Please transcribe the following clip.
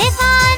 Elefant